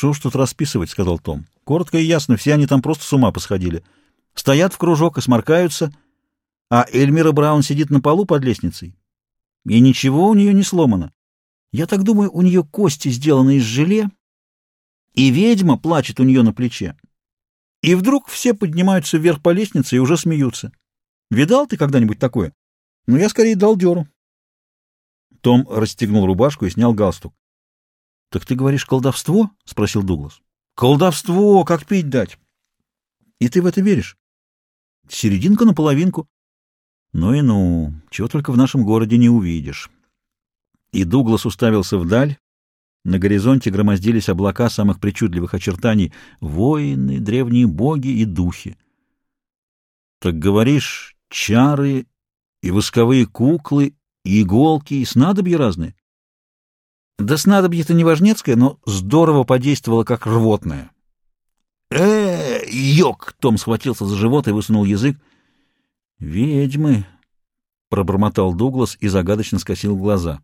«Что ж тут расписывать?» — сказал Том. «Коротко и ясно, все они там просто с ума посходили. Стоят в кружок и сморкаются, а Эльмира Браун сидит на полу под лестницей, и ничего у нее не сломано. Я так думаю, у нее кости сделаны из желе, и ведьма плачет у нее на плече. И вдруг все поднимаются вверх по лестнице и уже смеются. Видал ты когда-нибудь такое? Ну, я скорее дал дёру». Том расстегнул рубашку и снял галстук. — Так ты говоришь колдовство? — спросил Дуглас. — Колдовство! Как пить дать? — И ты в это веришь? — Серединка на половинку. — Ну и ну, чего только в нашем городе не увидишь. И Дуглас уставился вдаль. На горизонте громоздились облака самых причудливых очертаний — воины, древние боги и духи. — Так говоришь, чары и восковые куклы, и иголки, и снадобья разные? Да снадобье-то не важнецкое, но здорово подействовало как рвотное. э йок! Том схватился за живот и высунул язык. «Ведьмы!» — пробормотал Дуглас и загадочно скосил глаза.